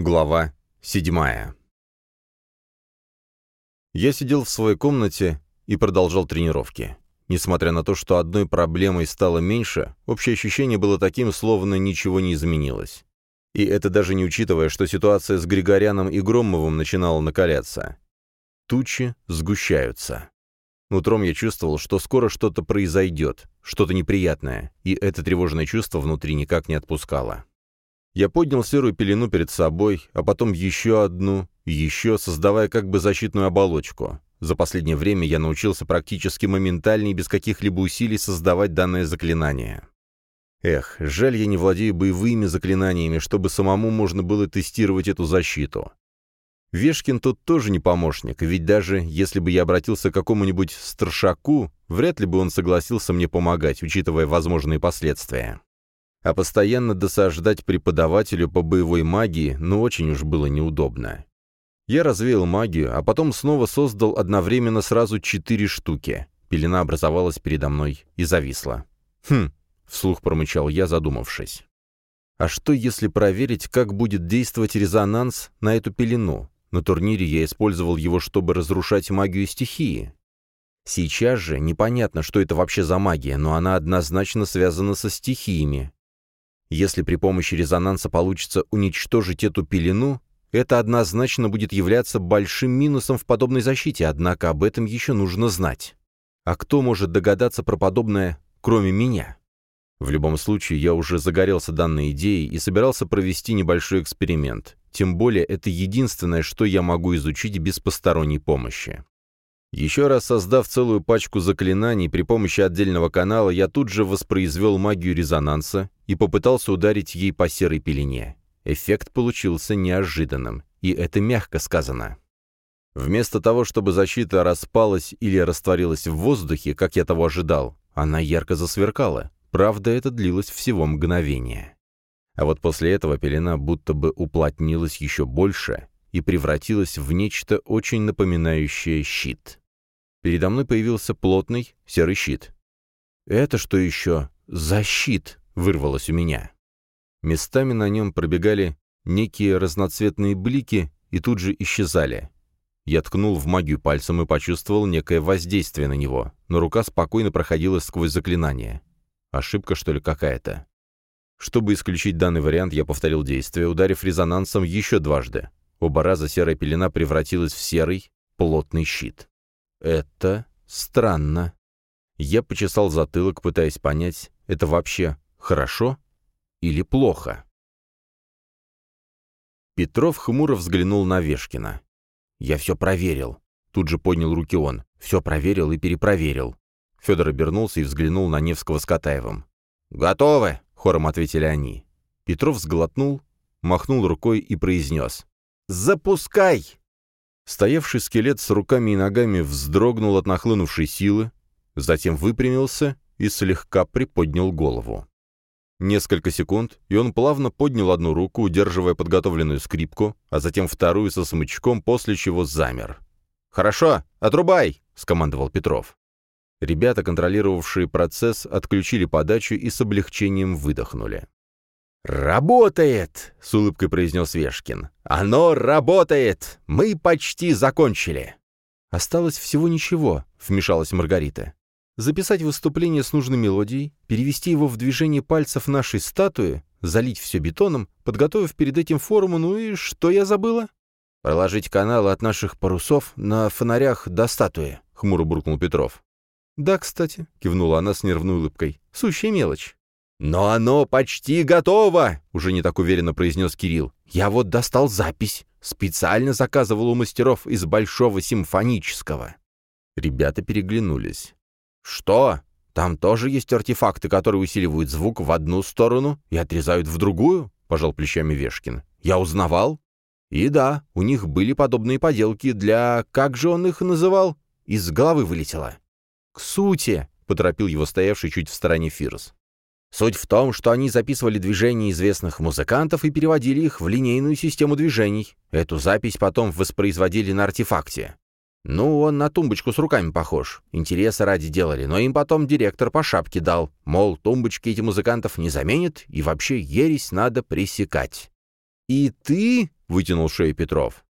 Глава седьмая. Я сидел в своей комнате и продолжал тренировки. Несмотря на то, что одной проблемой стало меньше, общее ощущение было таким, словно ничего не изменилось. И это даже не учитывая, что ситуация с Григоряном и Громовым начинала накаляться. Тучи сгущаются. Утром я чувствовал, что скоро что-то произойдет, что-то неприятное, и это тревожное чувство внутри никак не отпускало. Я поднял серую пелену перед собой, а потом еще одну, еще, создавая как бы защитную оболочку. За последнее время я научился практически моментально и без каких-либо усилий создавать данное заклинание. Эх, жаль, я не владею боевыми заклинаниями, чтобы самому можно было тестировать эту защиту. Вешкин тут тоже не помощник, ведь даже если бы я обратился к какому-нибудь старшаку, вряд ли бы он согласился мне помогать, учитывая возможные последствия. А постоянно досаждать преподавателю по боевой магии, ну очень уж было неудобно. Я развеял магию, а потом снова создал одновременно сразу четыре штуки. Пелена образовалась передо мной и зависла. «Хм», — вслух промычал я, задумавшись. «А что, если проверить, как будет действовать резонанс на эту пелену? На турнире я использовал его, чтобы разрушать магию стихии. Сейчас же непонятно, что это вообще за магия, но она однозначно связана со стихиями, если при помощи резонанса получится уничтожить эту пелену, это однозначно будет являться большим минусом в подобной защите, однако об этом еще нужно знать. А кто может догадаться про подобное, кроме меня? В любом случае, я уже загорелся данной идеей и собирался провести небольшой эксперимент. Тем более, это единственное, что я могу изучить без посторонней помощи. Еще раз создав целую пачку заклинаний при помощи отдельного канала, я тут же воспроизвел магию резонанса и попытался ударить ей по серой пелене. Эффект получился неожиданным, и это мягко сказано. Вместо того, чтобы защита распалась или растворилась в воздухе, как я того ожидал, она ярко засверкала. Правда, это длилось всего мгновение. А вот после этого пелена будто бы уплотнилась еще больше и превратилась в нечто очень напоминающее щит. Передо мной появился плотный серый щит. «Это что еще? За щит?» — вырвалось у меня. Местами на нем пробегали некие разноцветные блики и тут же исчезали. Я ткнул в магию пальцем и почувствовал некое воздействие на него, но рука спокойно проходила сквозь заклинание. Ошибка, что ли, какая-то? Чтобы исключить данный вариант, я повторил действие, ударив резонансом еще дважды. Оба раза серая пелена превратилась в серый, плотный щит. Это странно. Я почесал затылок, пытаясь понять, это вообще хорошо или плохо. Петров хмуро взглянул на Вешкина. «Я все проверил». Тут же поднял руки он. «Все проверил и перепроверил». Федор обернулся и взглянул на Невского с Катаевым. «Готовы!» — хором ответили они. Петров сглотнул, махнул рукой и произнес. «Запускай!» Стоявший скелет с руками и ногами вздрогнул от нахлынувшей силы, затем выпрямился и слегка приподнял голову. Несколько секунд, и он плавно поднял одну руку, удерживая подготовленную скрипку, а затем вторую со смычком, после чего замер. «Хорошо, отрубай!» — скомандовал Петров. Ребята, контролировавшие процесс, отключили подачу и с облегчением выдохнули. «Работает!» — с улыбкой произнес Вешкин. «Оно работает! Мы почти закончили!» «Осталось всего ничего», — вмешалась Маргарита. «Записать выступление с нужной мелодией, перевести его в движение пальцев нашей статуи, залить все бетоном, подготовив перед этим форму, ну и что я забыла?» «Проложить каналы от наших парусов на фонарях до статуи», — хмуро буркнул Петров. «Да, кстати», — кивнула она с нервной улыбкой. «Сущая мелочь». «Но оно почти готово!» — уже не так уверенно произнес Кирилл. «Я вот достал запись. Специально заказывал у мастеров из Большого симфонического». Ребята переглянулись. «Что? Там тоже есть артефакты, которые усиливают звук в одну сторону и отрезают в другую?» — пожал плечами Вешкин. «Я узнавал?» «И да, у них были подобные поделки для... Как же он их называл?» Из головы вылетело. «К сути!» — поторопил его стоявший чуть в стороне Фирс. Суть в том, что они записывали движения известных музыкантов и переводили их в линейную систему движений. Эту запись потом воспроизводили на артефакте. Ну, он на тумбочку с руками похож. Интереса ради делали, но им потом директор по шапке дал. Мол, тумбочки эти музыкантов не заменят, и вообще ересь надо пресекать. «И ты?» — вытянул шею Петров.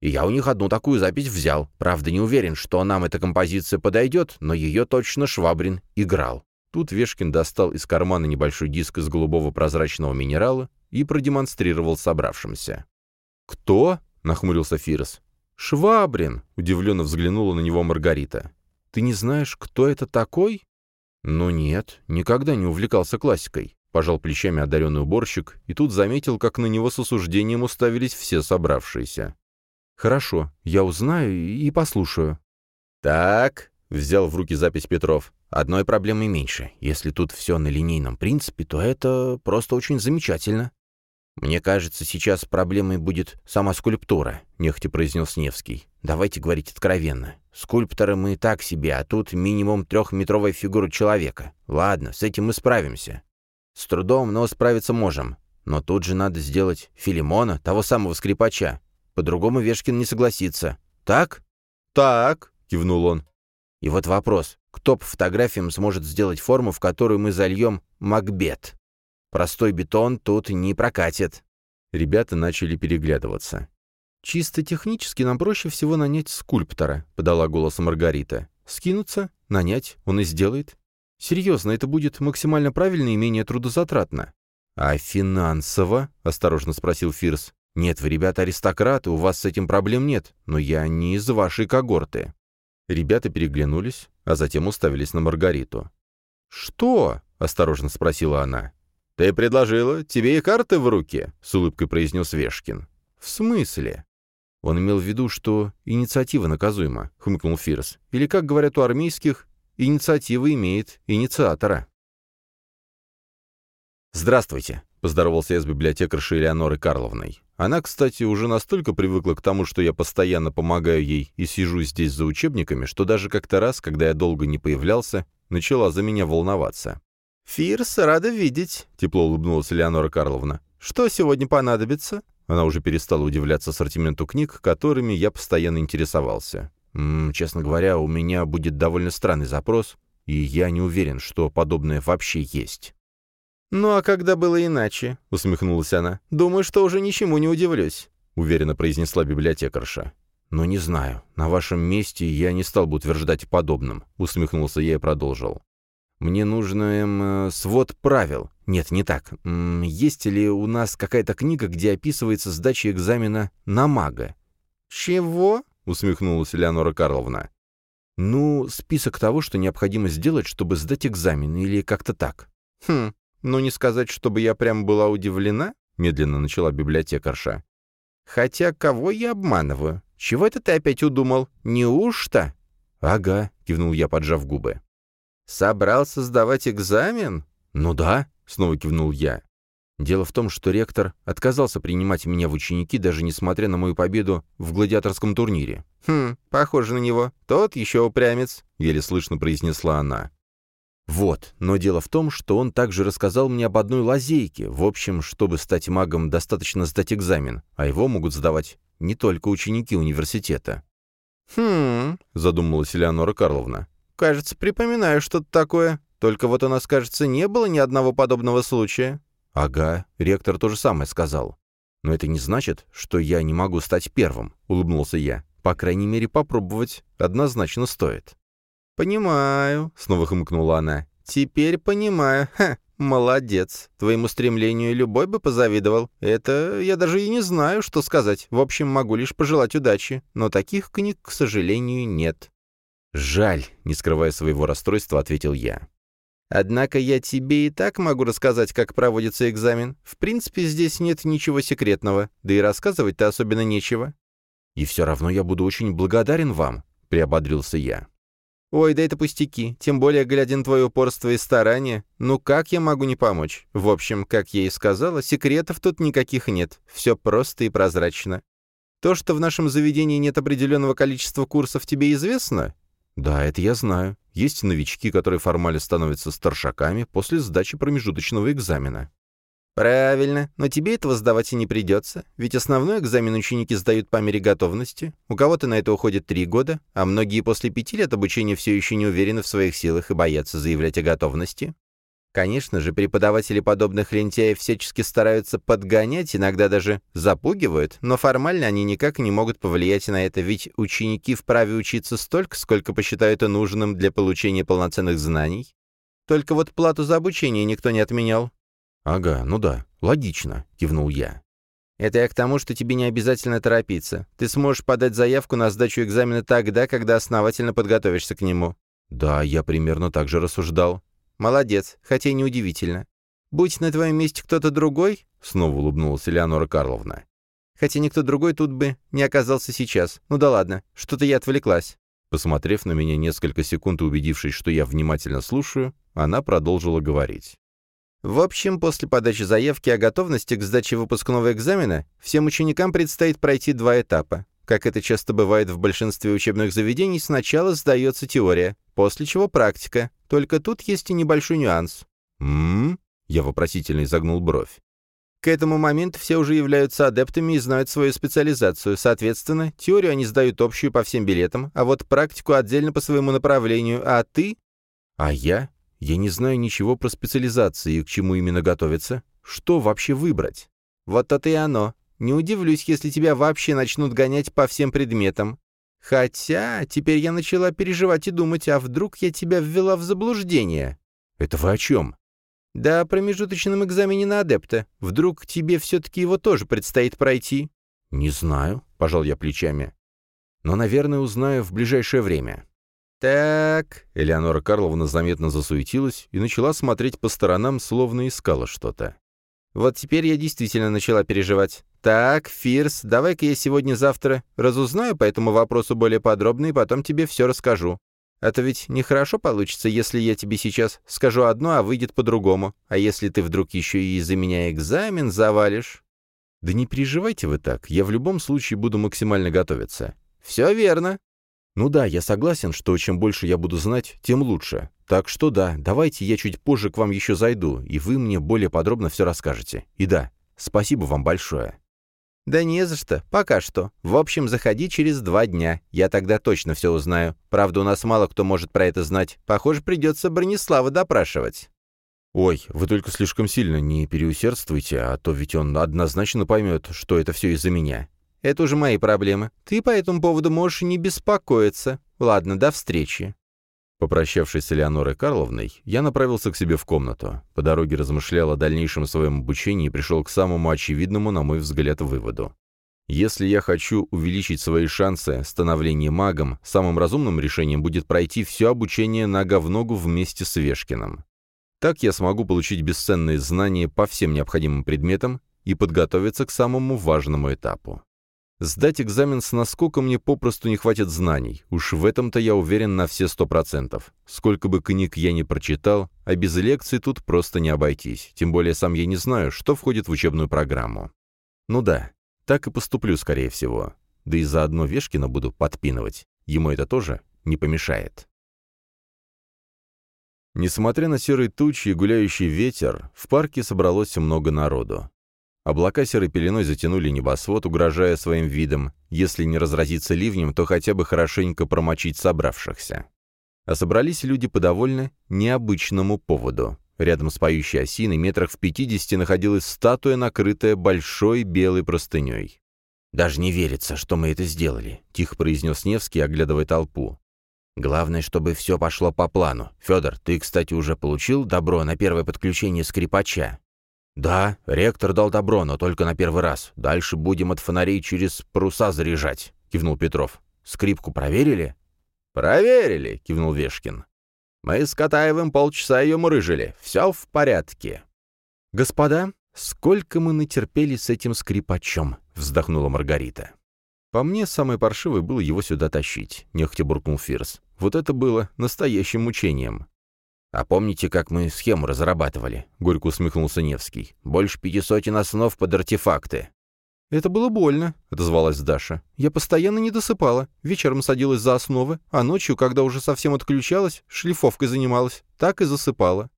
И я у них одну такую запись взял. Правда, не уверен, что нам эта композиция подойдет, но ее точно Швабрин играл. Тут Вешкин достал из кармана небольшой диск из голубого прозрачного минерала и продемонстрировал собравшимся. «Кто?» — нахмурился Фирс. «Швабрин!» — удивленно взглянула на него Маргарита. «Ты не знаешь, кто это такой?» «Ну нет, никогда не увлекался классикой», — пожал плечами одаренный уборщик, и тут заметил, как на него с осуждением уставились все собравшиеся. «Хорошо, я узнаю и послушаю». «Так», — взял в руки запись Петров, — «одной проблемы меньше. Если тут все на линейном принципе, то это просто очень замечательно». «Мне кажется, сейчас проблемой будет сама скульптура», — нехотя произнес Невский. «Давайте говорить откровенно. Скульпторы мы так себе, а тут минимум трехметровая фигура человека. Ладно, с этим мы справимся. С трудом, но справиться можем. Но тут же надо сделать Филимона, того самого скрипача. По-другому Вешкин не согласится. Так? Так, кивнул он. И вот вопрос. Кто по фотографиям сможет сделать форму, в которую мы зальем Макбет? Простой бетон тут не прокатит. Ребята начали переглядываться. «Чисто технически нам проще всего нанять скульптора», — подала голос Маргарита. «Скинуться, нанять, он и сделает. Серьезно, это будет максимально правильно и менее трудозатратно». «А финансово?» — осторожно спросил Фирс. «Нет, вы, ребята, аристократы, у вас с этим проблем нет, но я не из вашей когорты». Ребята переглянулись, а затем уставились на Маргариту. «Что?» — осторожно спросила она. «Ты предложила тебе и карты в руки», — с улыбкой произнес Вешкин. «В смысле?» Он имел в виду, что инициатива наказуема, — хмыкнул Фирс. Или, как говорят у армейских, инициатива имеет инициатора. «Здравствуйте», — поздоровался я с библиотекаршей Элеонорой Карловной. Она, кстати, уже настолько привыкла к тому, что я постоянно помогаю ей и сижу здесь за учебниками, что даже как-то раз, когда я долго не появлялся, начала за меня волноваться. «Фирс, рада видеть», — тепло улыбнулась Леонора Карловна. «Что сегодня понадобится?» Она уже перестала удивляться ассортименту книг, которыми я постоянно интересовался. М -м, честно говоря, у меня будет довольно странный запрос, и я не уверен, что подобное вообще есть. «Ну а когда было иначе?» — усмехнулась она. «Думаю, что уже ничему не удивлюсь», — уверенно произнесла библиотекарша. «Ну не знаю. На вашем месте я не стал бы утверждать подобным», — усмехнулся я и продолжил. «Мне нужно эм, э, свод правил. Нет, не так. М есть ли у нас какая-то книга, где описывается сдача экзамена на мага?» «Чего?» — усмехнулась Леонора Карловна. «Ну, список того, что необходимо сделать, чтобы сдать экзамен, или как-то так». «Хм, ну, не сказать, чтобы я прям была удивлена, медленно начала библиотекарша. Хотя кого я обманываю? Чего это ты опять удумал? Неужто? Ага, кивнул я, поджав губы. Собрался сдавать экзамен? Ну да, снова кивнул я. Дело в том, что ректор отказался принимать меня в ученики, даже несмотря на мою победу в гладиаторском турнире. «Хм, похоже на него. Тот еще упрямец», — еле слышно произнесла она. Вот, но дело в том, что он также рассказал мне об одной лазейке. В общем, чтобы стать магом, достаточно сдать экзамен, а его могут сдавать не только ученики университета. «Хм...» — задумалась Элеонора Карловна. «Кажется, припоминаю что-то такое. Только вот у нас, кажется, не было ни одного подобного случая». «Ага, ректор то же самое сказал. Но это не значит, что я не могу стать первым», — улыбнулся я. «По крайней мере, попробовать однозначно стоит». «Понимаю», — снова хмыкнула она. «Теперь понимаю. Ха, молодец. Твоему стремлению любой бы позавидовал. Это я даже и не знаю, что сказать. В общем, могу лишь пожелать удачи. Но таких книг, к сожалению, нет». «Жаль», — не скрывая своего расстройства, ответил я. «Однако я тебе и так могу рассказать, как проводится экзамен. В принципе, здесь нет ничего секретного, да и рассказывать-то особенно нечего». «И все равно я буду очень благодарен вам», — приободрился я. «Ой, да это пустяки, тем более, глядя на твое упорство и старание. Ну как я могу не помочь? В общем, как я и сказала, секретов тут никаких нет, все просто и прозрачно. То, что в нашем заведении нет определенного количества курсов, тебе известно?» «Да, это я знаю. Есть новички, которые формально становятся старшаками после сдачи промежуточного экзамена. «Правильно, но тебе этого сдавать и не придется, ведь основной экзамен ученики сдают по мере готовности. У кого-то на это уходит три года, а многие после пяти лет обучения все еще не уверены в своих силах и боятся заявлять о готовности. Конечно же, преподаватели подобных лентяев всячески стараются подгонять, иногда даже запугивают, но формально они никак не могут повлиять на это, ведь ученики вправе учиться столько, сколько посчитают нужным для получения полноценных знаний. Только вот плату за обучение никто не отменял. «Ага, ну да, логично», — кивнул я. Это я к тому, что тебе не обязательно торопиться. Ты сможешь подать заявку на сдачу экзамена тогда, когда основательно подготовишься к нему. Да, я примерно так же рассуждал. Молодец, хотя и неудивительно. Будь на твоем месте кто-то другой, снова улыбнулась Элеонора Карловна. Хотя никто другой тут бы не оказался сейчас. Ну да ладно, что-то я отвлеклась. Посмотрев на меня несколько секунд и убедившись, что я внимательно слушаю, она продолжила говорить. В общем, после подачи заявки о готовности к сдаче выпускного экзамена всем ученикам предстоит пройти два этапа. Как это часто бывает в большинстве учебных заведений, сначала сдается теория, после чего практика. Только тут есть и небольшой нюанс. «М-м-м?» я вопросительно изогнул бровь. К этому моменту все уже являются адептами и знают свою специализацию. Соответственно, теорию они сдают общую по всем билетам, а вот практику отдельно по своему направлению. А ты? А я? Я не знаю ничего про специализации и к чему именно готовиться. Что вообще выбрать? Вот то-то и оно. Не удивлюсь, если тебя вообще начнут гонять по всем предметам. Хотя теперь я начала переживать и думать, а вдруг я тебя ввела в заблуждение? Это вы о чем? Да о промежуточном экзамене на адепта. Вдруг тебе все-таки его тоже предстоит пройти? Не знаю, пожал я плечами. Но, наверное, узнаю в ближайшее время. «Так...» — Элеонора Карловна заметно засуетилась и начала смотреть по сторонам, словно искала что-то. «Вот теперь я действительно начала переживать. Так, Фирс, давай-ка я сегодня-завтра разузнаю по этому вопросу более подробно и потом тебе все расскажу. А то ведь нехорошо получится, если я тебе сейчас скажу одно, а выйдет по-другому. А если ты вдруг еще и из-за меня экзамен завалишь?» «Да не переживайте вы так, я в любом случае буду максимально готовиться». «Все верно», ну да, я согласен, что чем больше я буду знать, тем лучше. Так что да, давайте я чуть позже к вам еще зайду, и вы мне более подробно все расскажете. И да, спасибо вам большое. «Да не за что, пока что. В общем, заходи через два дня. Я тогда точно все узнаю. Правда, у нас мало кто может про это знать. Похоже, придется Бронислава допрашивать». «Ой, вы только слишком сильно не переусердствуйте, а то ведь он однозначно поймет, что это все из-за меня. Это уже мои проблемы. Ты по этому поводу можешь не беспокоиться. Ладно, до встречи». Попрощавшись с Элеонорой Карловной, я направился к себе в комнату. По дороге размышлял о дальнейшем своем обучении и пришел к самому очевидному, на мой взгляд, выводу. Если я хочу увеличить свои шансы становления магом, самым разумным решением будет пройти все обучение нога в ногу вместе с Вешкиным. Так я смогу получить бесценные знания по всем необходимым предметам и подготовиться к самому важному этапу. Сдать экзамен с наскоком мне попросту не хватит знаний. Уж в этом-то я уверен на все сто процентов. Сколько бы книг я ни прочитал, а без лекций тут просто не обойтись. Тем более сам я не знаю, что входит в учебную программу. Ну да, так и поступлю, скорее всего. Да и заодно Вешкина буду подпинывать. Ему это тоже не помешает. Несмотря на серые тучи и гуляющий ветер, в парке собралось много народу. Облака серой пеленой затянули небосвод, угрожая своим видом. Если не разразиться ливнем, то хотя бы хорошенько промочить собравшихся. А собрались люди по довольно необычному поводу. Рядом с поющей осиной метрах в пятидесяти находилась статуя, накрытая большой белой простыней. «Даже не верится, что мы это сделали», — тихо произнес Невский, оглядывая толпу. «Главное, чтобы все пошло по плану. Федор, ты, кстати, уже получил добро на первое подключение скрипача?» «Да, ректор дал добро, но только на первый раз. Дальше будем от фонарей через паруса заряжать», — кивнул Петров. «Скрипку проверили?» «Проверили», — кивнул Вешкин. «Мы с Катаевым полчаса ее мурыжили. Все в порядке». «Господа, сколько мы натерпели с этим скрипачом», — вздохнула Маргарита. «По мне, самое паршивое было его сюда тащить», — нехотя буркнул Фирс. «Вот это было настоящим мучением. «А помните, как мы схему разрабатывали?» — горько усмехнулся Невский. «Больше пяти сотен основ под артефакты». «Это было больно», — отозвалась Даша. «Я постоянно не досыпала. Вечером садилась за основы, а ночью, когда уже совсем отключалась, шлифовкой занималась. Так и засыпала».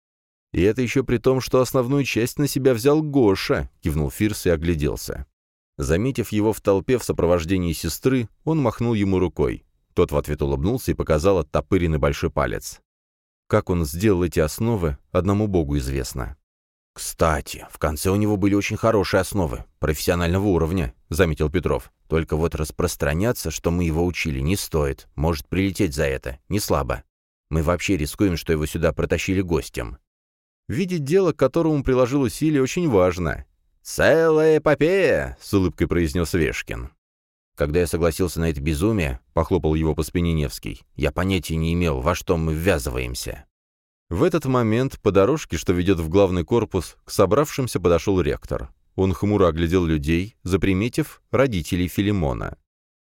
«И это еще при том, что основную часть на себя взял Гоша», — кивнул Фирс и огляделся. Заметив его в толпе в сопровождении сестры, он махнул ему рукой. Тот в ответ улыбнулся и показал оттопыренный большой палец. Как он сделал эти основы, одному богу известно. «Кстати, в конце у него были очень хорошие основы, профессионального уровня», — заметил Петров. «Только вот распространяться, что мы его учили, не стоит. Может прилететь за это. Не слабо. Мы вообще рискуем, что его сюда протащили гостем». Видеть дело, к которому приложил усилия, очень важно. «Целая эпопея!» — с улыбкой произнес Вешкин. Когда я согласился на это безумие, — похлопал его по спине Невский, — я понятия не имел, во что мы ввязываемся. В этот момент по дорожке, что ведет в главный корпус, к собравшимся подошел ректор. Он хмуро оглядел людей, заприметив родителей Филимона.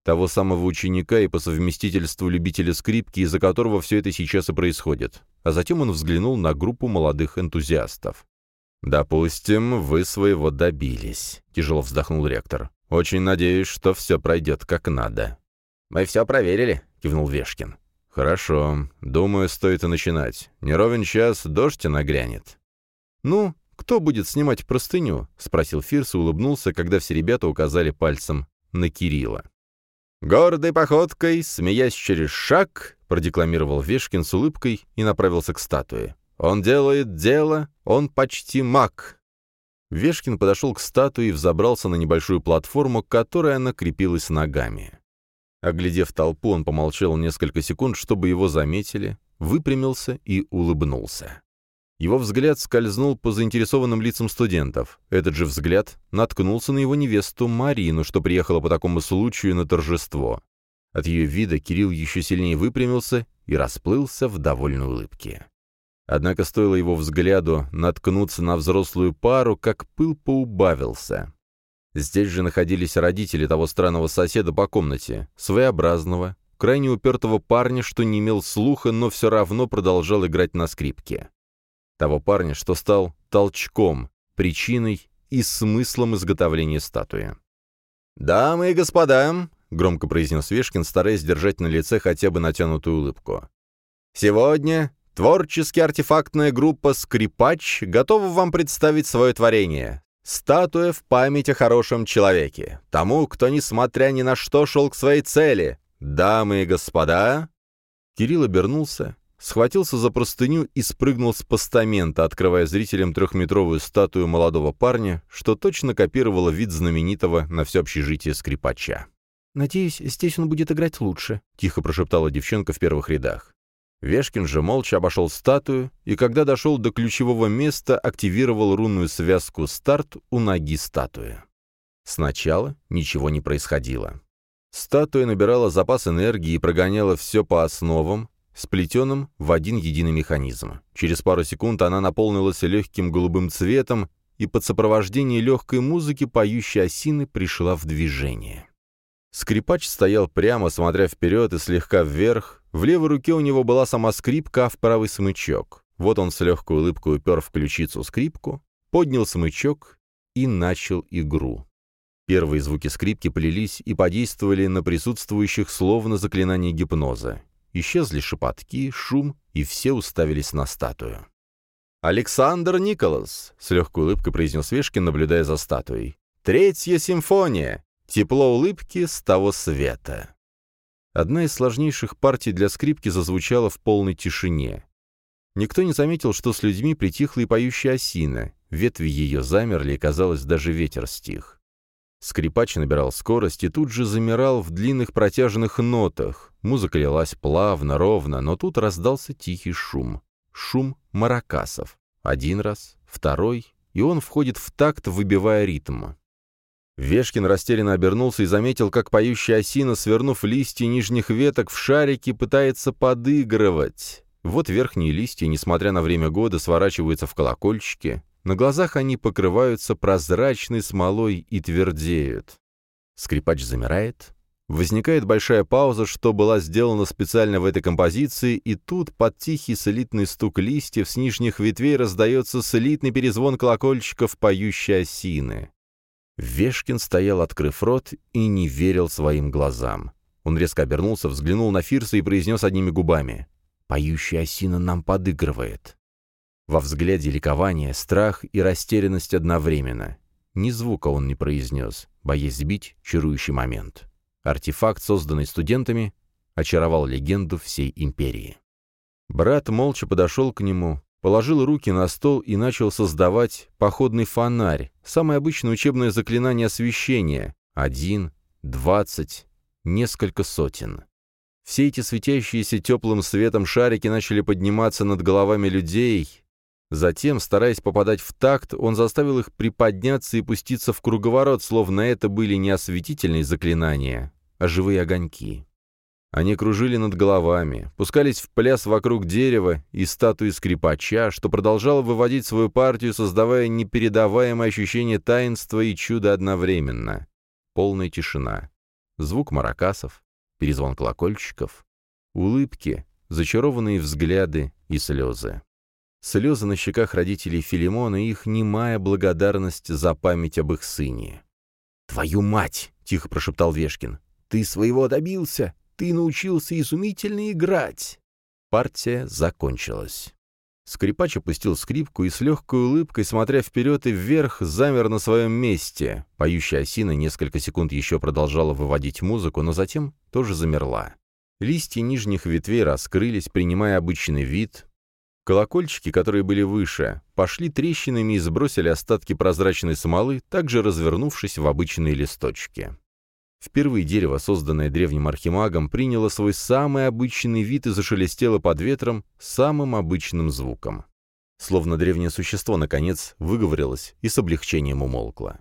Того самого ученика и по совместительству любителя скрипки, из-за которого все это сейчас и происходит. А затем он взглянул на группу молодых энтузиастов. «Допустим, вы своего добились», — тяжело вздохнул ректор. «Очень надеюсь, что все пройдет как надо». «Мы все проверили», — кивнул Вешкин. «Хорошо. Думаю, стоит и начинать. Не ровен час дождь и нагрянет». «Ну, кто будет снимать простыню?» — спросил Фирс и улыбнулся, когда все ребята указали пальцем на Кирилла. «Гордой походкой, смеясь через шаг», — продекламировал Вешкин с улыбкой и направился к статуе. «Он делает дело, он почти маг». Вешкин подошел к статуе и взобрался на небольшую платформу, к которой она крепилась ногами. Оглядев толпу, он помолчал несколько секунд, чтобы его заметили, выпрямился и улыбнулся. Его взгляд скользнул по заинтересованным лицам студентов. Этот же взгляд наткнулся на его невесту Марину, что приехала по такому случаю на торжество. От ее вида Кирилл еще сильнее выпрямился и расплылся в довольной улыбке. Однако стоило его взгляду наткнуться на взрослую пару, как пыл поубавился. Здесь же находились родители того странного соседа по комнате, своеобразного, крайне упертого парня, что не имел слуха, но все равно продолжал играть на скрипке. Того парня, что стал толчком, причиной и смыслом изготовления статуи. «Дамы и господа», — громко произнес Вешкин, стараясь держать на лице хотя бы натянутую улыбку. «Сегодня творчески артефактная группа «Скрипач» готова вам представить свое творение Статуя в память о хорошем человеке, тому, кто, несмотря ни на что, шел к своей цели. Дамы и господа...» Кирилл обернулся, схватился за простыню и спрыгнул с постамента, открывая зрителям трехметровую статую молодого парня, что точно копировало вид знаменитого на все общежитие скрипача. «Надеюсь, здесь он будет играть лучше», — тихо прошептала девчонка в первых рядах. Вешкин же молча обошел статую, и когда дошел до ключевого места, активировал рунную связку «Старт» у ноги статуи. Сначала ничего не происходило. Статуя набирала запас энергии и прогоняла все по основам, сплетенным в один единый механизм. Через пару секунд она наполнилась легким голубым цветом, и под сопровождение легкой музыки поющей осины пришла в движение. Скрипач стоял прямо, смотря вперед и слегка вверх. В левой руке у него была сама скрипка, а в правый смычок. Вот он с легкой улыбкой упер в ключицу скрипку, поднял смычок и начал игру. Первые звуки скрипки полились и подействовали на присутствующих словно заклинание гипноза. Исчезли шепотки, шум, и все уставились на статую. «Александр Николас», — с легкой улыбкой произнес Вешкин, наблюдая за статуей. «Третья симфония. Тепло улыбки с того света. Одна из сложнейших партий для скрипки зазвучала в полной тишине. Никто не заметил, что с людьми притихла и поющая осина, ветви ее замерли, и, казалось, даже ветер стих. Скрипач набирал скорость и тут же замирал в длинных протяжных нотах. Музыка лилась плавно, ровно, но тут раздался тихий шум. Шум маракасов. Один раз, второй, и он входит в такт, выбивая ритм. Вешкин растерянно обернулся и заметил, как поющая осина, свернув листья нижних веток в шарике, пытается подыгрывать. Вот верхние листья, несмотря на время года, сворачиваются в колокольчики. На глазах они покрываются прозрачной смолой и твердеют. Скрипач замирает. Возникает большая пауза, что была сделана специально в этой композиции, и тут под тихий слитный стук листьев с нижних ветвей раздается слитный перезвон колокольчиков поющей осины. Вешкин стоял, открыв рот, и не верил своим глазам. Он резко обернулся, взглянул на Фирса и произнес одними губами. «Поющая осина нам подыгрывает». Во взгляде ликование, страх и растерянность одновременно. Ни звука он не произнес, боясь сбить чарующий момент. Артефакт, созданный студентами, очаровал легенду всей империи. Брат молча подошел к нему, положил руки на стол и начал создавать походный фонарь, самое обычное учебное заклинание освещения. Один, двадцать, несколько сотен. Все эти светящиеся теплым светом шарики начали подниматься над головами людей. Затем, стараясь попадать в такт, он заставил их приподняться и пуститься в круговорот, словно это были не осветительные заклинания, а живые огоньки. Они кружили над головами, пускались в пляс вокруг дерева и статуи скрипача, что продолжало выводить свою партию, создавая непередаваемое ощущение таинства и чуда одновременно. Полная тишина. Звук маракасов, перезвон колокольчиков, улыбки, зачарованные взгляды и слезы. Слезы на щеках родителей Филимона и их немая благодарность за память об их сыне. «Твою мать!» — тихо прошептал Вешкин. «Ты своего добился! Ты научился изумительно играть!» Партия закончилась. Скрипач опустил скрипку и с легкой улыбкой, смотря вперед и вверх, замер на своем месте. Поющая осина несколько секунд еще продолжала выводить музыку, но затем тоже замерла. Листья нижних ветвей раскрылись, принимая обычный вид. Колокольчики, которые были выше, пошли трещинами и сбросили остатки прозрачной смолы, также развернувшись в обычные листочки. Впервые дерево, созданное древним архимагом, приняло свой самый обычный вид и зашелестело под ветром самым обычным звуком. Словно древнее существо, наконец, выговорилось и с облегчением умолкло.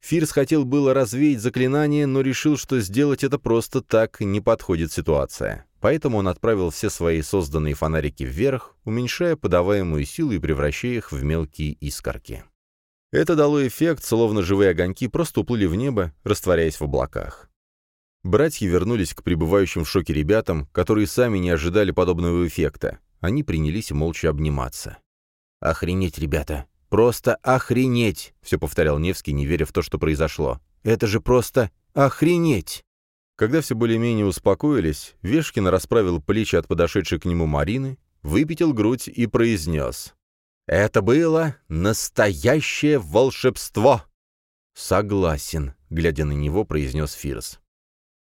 Фирс хотел было развеять заклинание, но решил, что сделать это просто так не подходит ситуация. Поэтому он отправил все свои созданные фонарики вверх, уменьшая подаваемую силу и превращая их в мелкие искорки. Это дало эффект, словно живые огоньки просто уплыли в небо, растворяясь в облаках. Братья вернулись к пребывающим в шоке ребятам, которые сами не ожидали подобного эффекта. Они принялись молча обниматься. «Охренеть, ребята! Просто охренеть!» — все повторял Невский, не веря в то, что произошло. «Это же просто охренеть!» Когда все более-менее успокоились, Вешкин расправил плечи от подошедшей к нему Марины, выпятил грудь и произнес. Это было настоящее волшебство!» «Согласен», — глядя на него, произнес Фирс.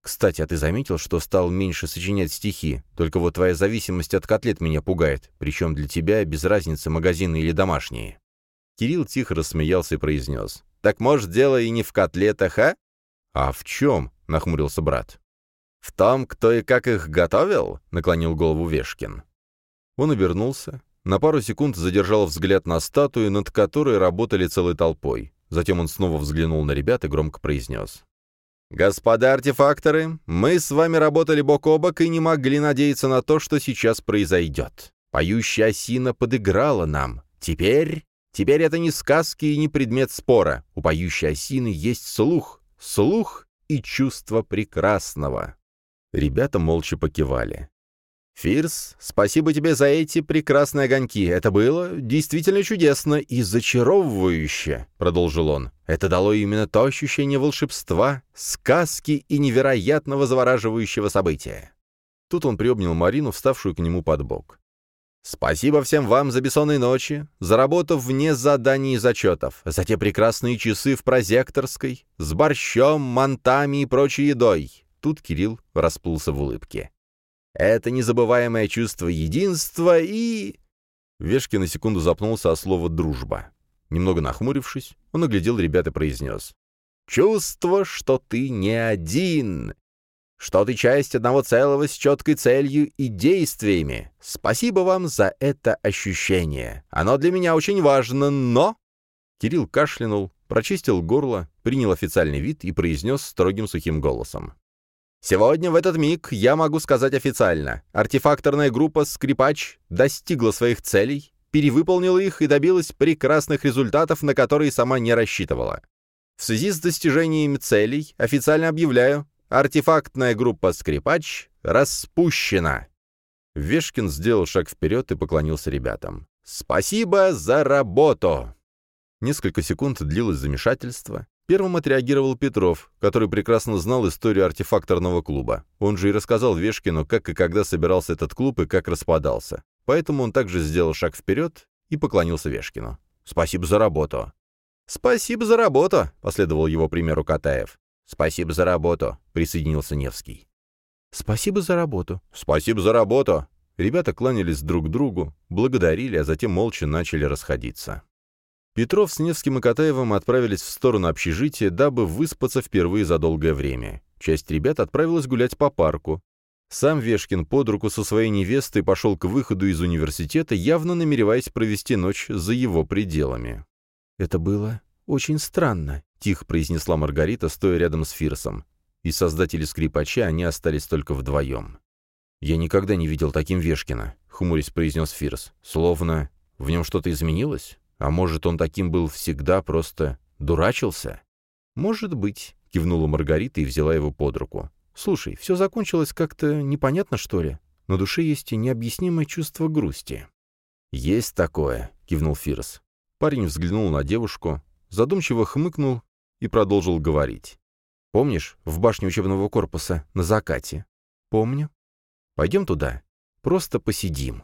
«Кстати, а ты заметил, что стал меньше сочинять стихи? Только вот твоя зависимость от котлет меня пугает, причем для тебя без разницы, магазины или домашние». Кирилл тихо рассмеялся и произнес. «Так, может, дело и не в котлетах, а?» «А в чем?» — нахмурился брат. «В том, кто и как их готовил?» — наклонил голову Вешкин. Он обернулся, на пару секунд задержал взгляд на статую, над которой работали целой толпой. Затем он снова взглянул на ребят и громко произнес. «Господа артефакторы, мы с вами работали бок о бок и не могли надеяться на то, что сейчас произойдет. Поющая осина подыграла нам. Теперь... Теперь это не сказки и не предмет спора. У поющей осины есть слух. Слух и чувство прекрасного». Ребята молча покивали. «Фирс, спасибо тебе за эти прекрасные огоньки. Это было действительно чудесно и зачаровывающе», — продолжил он. «Это дало именно то ощущение волшебства, сказки и невероятного завораживающего события». Тут он приобнял Марину, вставшую к нему под бок. «Спасибо всем вам за бессонные ночи, за работу вне заданий и зачетов, за те прекрасные часы в прозекторской, с борщом, мантами и прочей едой». Тут Кирилл расплылся в улыбке. Это незабываемое чувство единства и...» Вешки на секунду запнулся о слово «дружба». Немного нахмурившись, он оглядел ребят и произнес. «Чувство, что ты не один, что ты часть одного целого с четкой целью и действиями. Спасибо вам за это ощущение. Оно для меня очень важно, но...» Кирилл кашлянул, прочистил горло, принял официальный вид и произнес строгим сухим голосом. Сегодня, в этот миг, я могу сказать официально. Артефакторная группа «Скрипач» достигла своих целей, перевыполнила их и добилась прекрасных результатов, на которые сама не рассчитывала. В связи с достижением целей официально объявляю, артефактная группа «Скрипач» распущена. Вешкин сделал шаг вперед и поклонился ребятам. «Спасибо за работу!» Несколько секунд длилось замешательство. Первым отреагировал Петров, который прекрасно знал историю артефакторного клуба. Он же и рассказал Вешкину, как и когда собирался этот клуб и как распадался. Поэтому он также сделал шаг вперед и поклонился Вешкину. «Спасибо за работу». «Спасибо за работу», — последовал его примеру Катаев. «Спасибо за работу», — присоединился Невский. «Спасибо за работу». «Спасибо за работу». Ребята кланялись друг другу, благодарили, а затем молча начали расходиться. Петров с Невским и Катаевым отправились в сторону общежития, дабы выспаться впервые за долгое время. Часть ребят отправилась гулять по парку. Сам Вешкин под руку со своей невестой пошел к выходу из университета, явно намереваясь провести ночь за его пределами. «Это было очень странно», — тихо произнесла Маргарита, стоя рядом с Фирсом. И создатели скрипача они остались только вдвоем. «Я никогда не видел таким Вешкина», — хмурясь произнес Фирс. «Словно в нем что-то изменилось? А может, он таким был всегда, просто дурачился?» «Может быть», — кивнула Маргарита и взяла его под руку. «Слушай, все закончилось как-то непонятно, что ли? На душе есть необъяснимое чувство грусти». «Есть такое», — кивнул Фирс. Парень взглянул на девушку, задумчиво хмыкнул и продолжил говорить. «Помнишь, в башне учебного корпуса, на закате?» «Помню». «Пойдем туда. Просто посидим».